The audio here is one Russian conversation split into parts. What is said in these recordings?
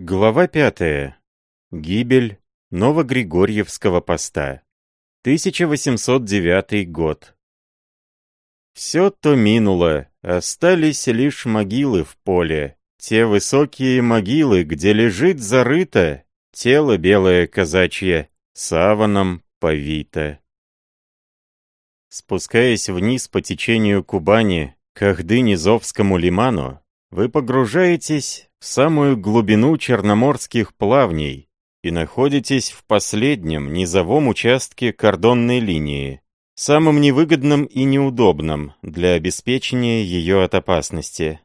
Глава пятая. Гибель Новогригорьевского поста. 1809 год. Все то минуло, остались лишь могилы в поле. Те высокие могилы, где лежит зарыто тело белое казачье, саваном повито. Спускаясь вниз по течению Кубани к Ахдынизовскому лиману, вы погружаетесь в самую глубину черноморских плавней и находитесь в последнем низовом участке кордонной линии, самым невыгодным и неудобным для обеспечения ее от опасности.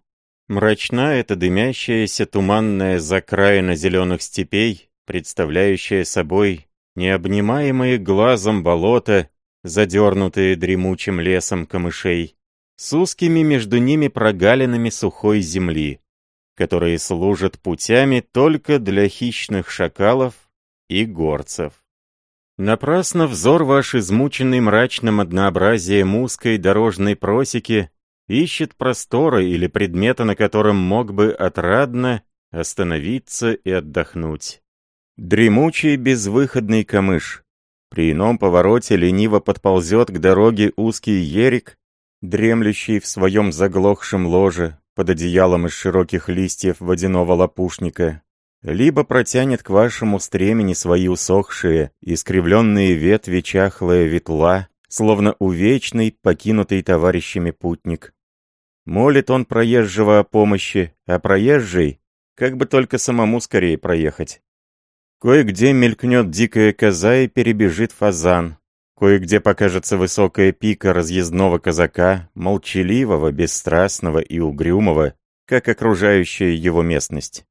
Мрачна эта дымящаяся туманная закраина зеленых степей, представляющая собой необнимаемые глазом болота, задернутые дремучим лесом камышей, с узкими между ними прогалинами сухой земли, которые служат путями только для хищных шакалов и горцев. Напрасно взор ваш, измученный мрачным однообразием узкой дорожной просеки, ищет простора или предмета, на котором мог бы отрадно остановиться и отдохнуть. Дремучий безвыходный камыш. При ином повороте лениво подползет к дороге узкий ерик, дремлющий в своем заглохшем ложе под одеялом из широких листьев водяного лопушника, либо протянет к вашему стремени свои усохшие, искривленные ветви чахлая ветла, словно увечный, покинутый товарищами путник. Молит он проезжего о помощи, а проезжий, как бы только самому скорее проехать. Кое-где мелькнет дикая коза и перебежит фазан, Кое-где покажется высокая пика разъездного казака, молчаливого, бесстрастного и угрюмого, как окружающая его местность.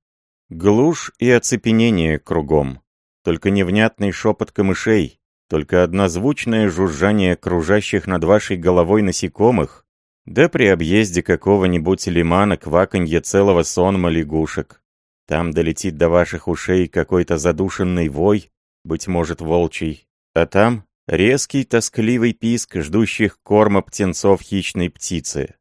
Глушь и оцепенение кругом. Только невнятный шепот камышей, только однозвучное жужжание кружащих над вашей головой насекомых, да при объезде какого-нибудь лимана кваканье целого сонма лягушек. Там долетит до ваших ушей какой-то задушенный вой, быть может, волчий, а там Резкий, тоскливый писк ждущих корма птенцов хищной птицы.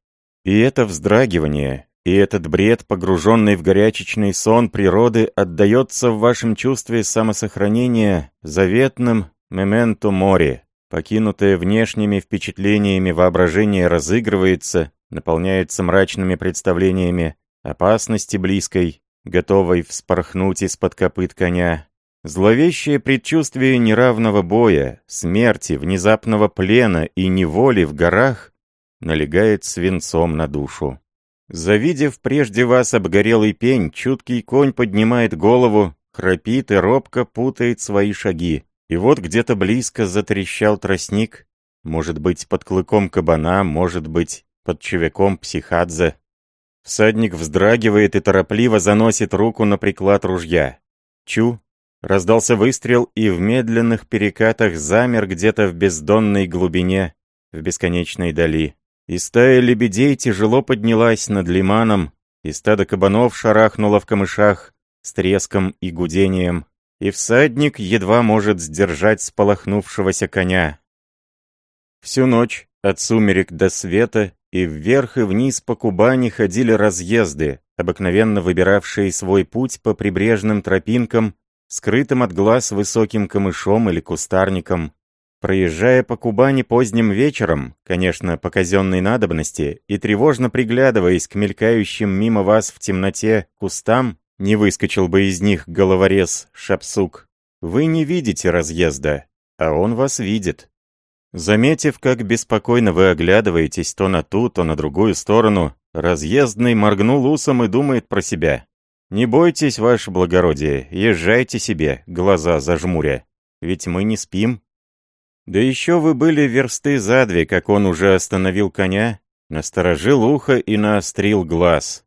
И это вздрагивание, и этот бред, погруженный в горячечный сон природы, отдается в вашем чувстве самосохранения заветным «мементо море», покинутое внешними впечатлениями воображение разыгрывается, наполняется мрачными представлениями опасности близкой, готовой вспорхнуть из-под копыт коня, Зловещее предчувствие неравного боя, смерти, внезапного плена и неволи в горах налегает свинцом на душу. Завидев прежде вас обгорелый пень, чуткий конь поднимает голову, храпит и робко путает свои шаги. И вот где-то близко затрещал тростник, может быть, под клыком кабана, может быть, под чевяком психадзе. Всадник вздрагивает и торопливо заносит руку на приклад ружья. Чу, Раздался выстрел, и в медленных перекатах замер где-то в бездонной глубине, в бесконечной дали. И стая лебедей тяжело поднялась над лиманом, и стадо кабанов шарахнуло в камышах с треском и гудением, и всадник едва может сдержать сполохнувшегося коня. Всю ночь, от сумерек до света, и вверх и вниз по Кубани ходили разъезды, обыкновенно выбиравшие свой путь по прибрежным тропинкам скрытым от глаз высоким камышом или кустарником. Проезжая по Кубани поздним вечером, конечно, по казенной надобности, и тревожно приглядываясь к мелькающим мимо вас в темноте кустам, не выскочил бы из них головорез Шапсук. Вы не видите разъезда, а он вас видит. Заметив, как беспокойно вы оглядываетесь то на ту, то на другую сторону, разъездный моргнул усом и думает про себя. «Не бойтесь, ваше благородие, езжайте себе, глаза зажмуря, ведь мы не спим». Да еще вы были версты за две, как он уже остановил коня, насторожил ухо и наострил глаз.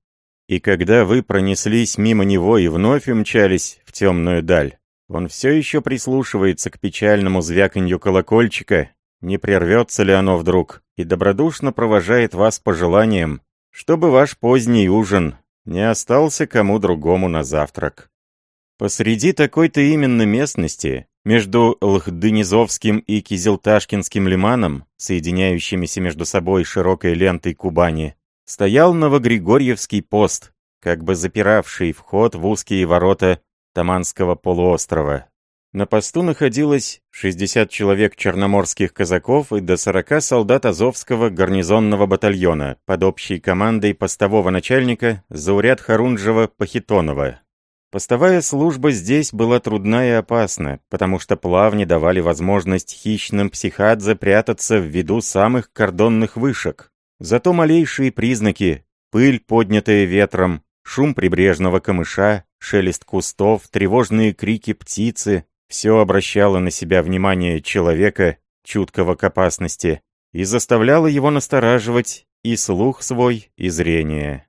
И когда вы пронеслись мимо него и вновь умчались в темную даль, он все еще прислушивается к печальному звяканью колокольчика, не прервется ли оно вдруг, и добродушно провожает вас пожеланием, чтобы ваш поздний ужин не остался кому другому на завтрак. Посреди такой-то именно местности, между Лхдынизовским и Кизилташкинским лиманом, соединяющимися между собой широкой лентой Кубани, стоял Новогригорьевский пост, как бы запиравший вход в узкие ворота Таманского полуострова. На посту находилось 60 человек черноморских казаков и до 40 солдат Азовского гарнизонного батальона под общей командой постового начальника Зауряд Харунжева-Пахитонова. Постовая служба здесь была трудна и опасна, потому что плавни давали возможность хищным психадзе прятаться в виду самых кордонных вышек. Зато малейшие признаки – пыль, поднятая ветром, шум прибрежного камыша, шелест кустов, тревожные крики птицы, все обращало на себя внимание человека, чуткого к опасности, и заставляло его настораживать и слух свой, и зрение.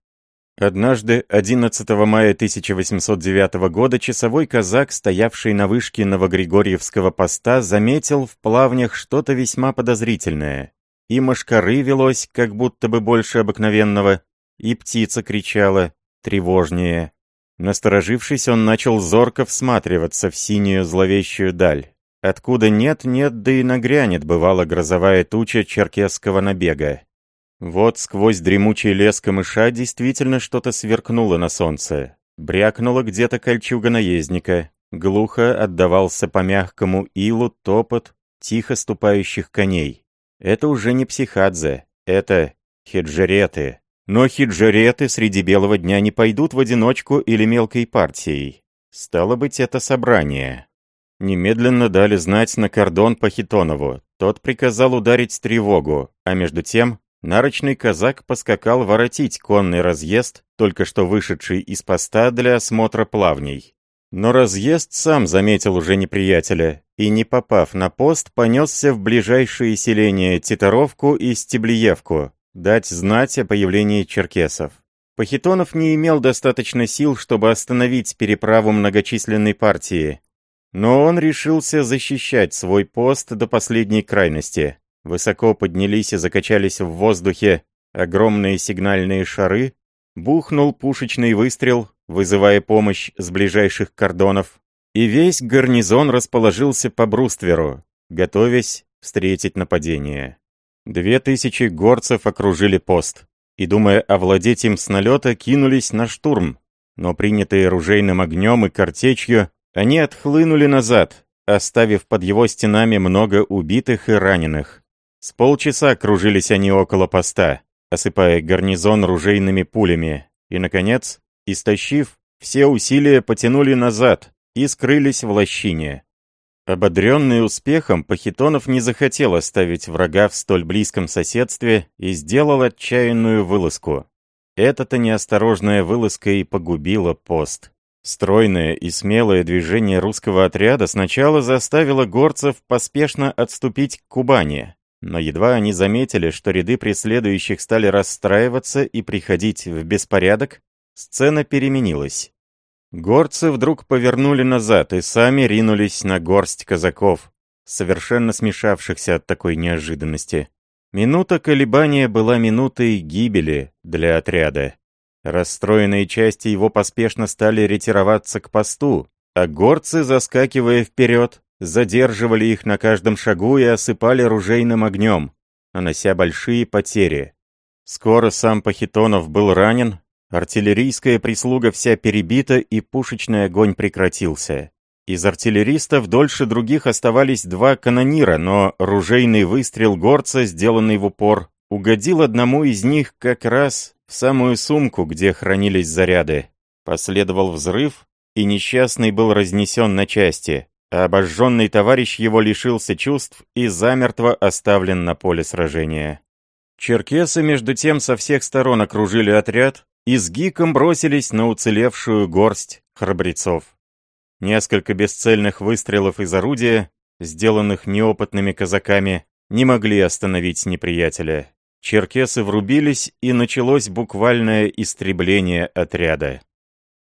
Однажды, 11 мая 1809 года, часовой казак, стоявший на вышке Новогригорьевского поста, заметил в плавнях что-то весьма подозрительное. И мошкары велось, как будто бы больше обыкновенного, и птица кричала, тревожнее. Насторожившись, он начал зорко всматриваться в синюю зловещую даль. Откуда нет-нет, да и нагрянет, бывала грозовая туча черкесского набега. Вот сквозь дремучий лес камыша действительно что-то сверкнуло на солнце. Брякнула где-то кольчуга наездника. Глухо отдавался по мягкому илу топот тихо ступающих коней. Это уже не психадзе, это хеджереты. Но хиджареты среди белого дня не пойдут в одиночку или мелкой партией. Стало быть, это собрание. Немедленно дали знать на кордон по Хитонову. Тот приказал ударить тревогу, а между тем нарочный казак поскакал воротить конный разъезд, только что вышедший из поста для осмотра плавней. Но разъезд сам заметил уже неприятеля, и, не попав на пост, понесся в ближайшие селения Титаровку и Стеблиевку, дать знать о появлении черкесов. Пахитонов не имел достаточно сил, чтобы остановить переправу многочисленной партии, но он решился защищать свой пост до последней крайности. Высоко поднялись и закачались в воздухе огромные сигнальные шары, бухнул пушечный выстрел, вызывая помощь с ближайших кордонов, и весь гарнизон расположился по брустверу, готовясь встретить нападение. Две тысячи горцев окружили пост и, думая овладеть им с налета, кинулись на штурм, но принятые ружейным огнем и картечью, они отхлынули назад, оставив под его стенами много убитых и раненых. С полчаса кружились они около поста, осыпая гарнизон ружейными пулями, и, наконец, истощив, все усилия потянули назад и скрылись в лощине. Ободренный успехом, Пахитонов не захотел оставить врага в столь близком соседстве и сделал отчаянную вылазку. Эта-то неосторожная вылазка и погубила пост. Стройное и смелое движение русского отряда сначала заставило горцев поспешно отступить к Кубани, но едва они заметили, что ряды преследующих стали расстраиваться и приходить в беспорядок, сцена переменилась. Горцы вдруг повернули назад и сами ринулись на горсть казаков, совершенно смешавшихся от такой неожиданности. Минута колебания была минутой гибели для отряда. Расстроенные части его поспешно стали ретироваться к посту, а горцы, заскакивая вперед, задерживали их на каждом шагу и осыпали ружейным огнем, нанося большие потери. Скоро сам Пахитонов был ранен, Артиллерийская прислуга вся перебита, и пушечный огонь прекратился. Из артиллеристов дольше других оставались два канонира, но ружейный выстрел горца, сделанный в упор, угодил одному из них как раз в самую сумку, где хранились заряды. Последовал взрыв, и несчастный был разнесен на части, а обожженный товарищ его лишился чувств и замертво оставлен на поле сражения. Черкесы, между тем, со всех сторон окружили отряд, и с гиком бросились на уцелевшую горсть храбрецов. Несколько бесцельных выстрелов из орудия, сделанных неопытными казаками, не могли остановить неприятеля. Черкесы врубились, и началось буквальное истребление отряда.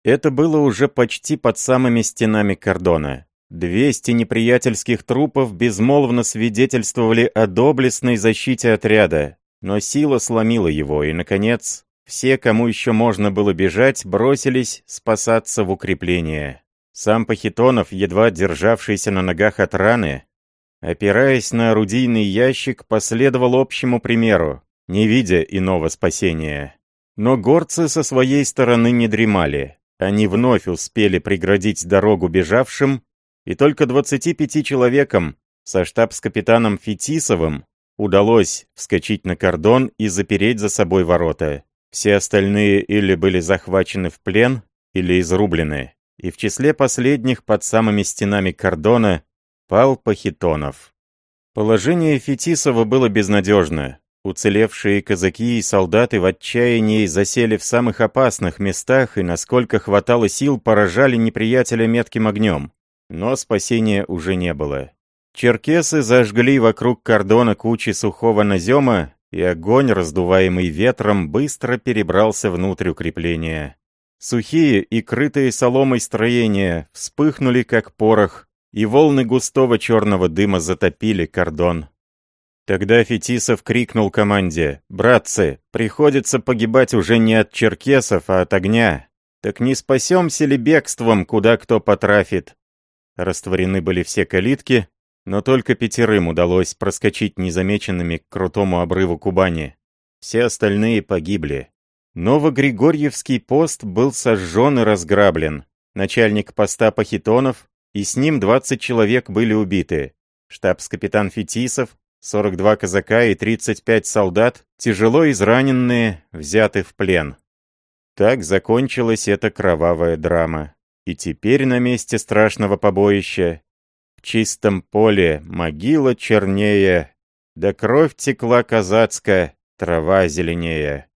Это было уже почти под самыми стенами кордона. Двести неприятельских трупов безмолвно свидетельствовали о доблестной защите отряда, но сила сломила его, и, наконец, все, кому еще можно было бежать, бросились спасаться в укрепление. Сам Пахитонов, едва державшийся на ногах от раны, опираясь на орудийный ящик, последовал общему примеру, не видя иного спасения. Но горцы со своей стороны не дремали. Они вновь успели преградить дорогу бежавшим, и только 25 человекам со штабс-капитаном Фетисовым удалось вскочить на кордон и запереть за собой ворота. Все остальные или были захвачены в плен, или изрублены, и в числе последних под самыми стенами кордона пал Пахитонов. Положение Фетисова было безнадежно. Уцелевшие казаки и солдаты в отчаянии засели в самых опасных местах и, насколько хватало сил, поражали неприятеля метким огнем. Но спасения уже не было. Черкесы зажгли вокруг кордона кучи сухого назема, и огонь, раздуваемый ветром, быстро перебрался внутрь укрепления. Сухие и крытые соломой строения вспыхнули, как порох, и волны густого черного дыма затопили кордон. Тогда Фетисов крикнул команде, «Братцы, приходится погибать уже не от черкесов, а от огня. Так не спасемся ли бегством, куда кто потрафит?» Растворены были все калитки, но только пятерым удалось проскочить незамеченными к крутому обрыву Кубани. Все остальные погибли. Новогригорьевский пост был сожжен и разграблен. Начальник поста Пахитонов и с ним 20 человек были убиты. Штабс-капитан Фетисов, 42 казака и 35 солдат, тяжело израненные, взяты в плен. Так закончилась эта кровавая драма. И теперь на месте страшного побоища, в чистом поле, могила чернее, да кровь текла казацкая, трава зеленее.